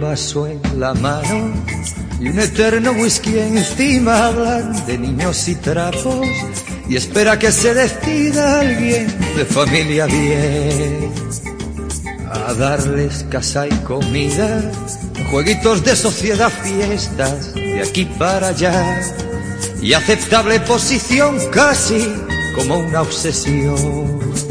vaso en la mano y un eterno whisky encima hablan de niños y trapos y espera que se decida alguien de familia bien a darles casa y comida, jueguitos de sociedad, fiestas de aquí para allá y aceptable posición casi como una obsesión.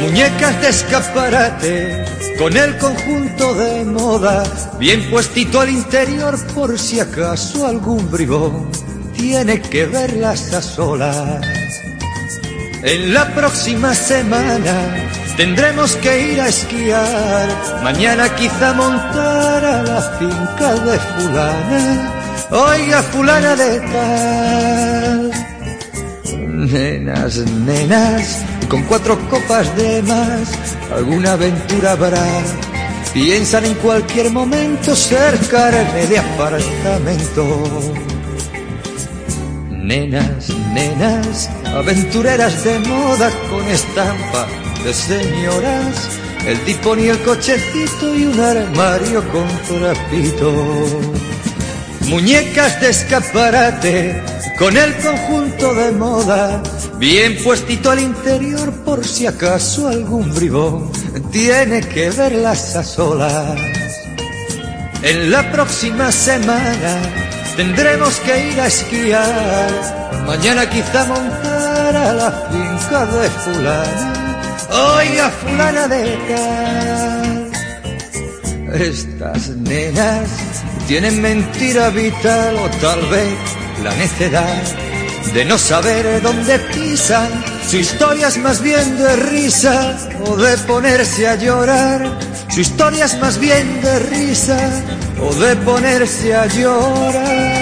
Muñecas de escaparate con el conjunto de moda bien puestito al interior por si acaso algún bribón tiene que verlas a solas. En la próxima semana tendremos que ir a esquiar, mañana quizá montar a la finca de fulana, oiga fulana de tal. Nenas, nenas, con cuatro copas de más, alguna aventura habrá. Piensan en cualquier momento ser carne de apartamento. Nenas, nenas, aventureras de moda con estampa de señoras, el tipo y el cochecito y un armario con trapito. Muñecas de escaparate con el conjunto de moda, bien puestito al interior por si acaso algún bribón tiene que verlas a solas. En la próxima semana tendremos que ir a esquiar, mañana quizá montar a la finca de fulana, oiga fulana de tal. Estas nenas tienen mentira vital o tal vez la necedad de no saber dónde pisan. Su historia es más bien de risa o de ponerse a llorar. Su historia es más bien de risa o de ponerse a llorar.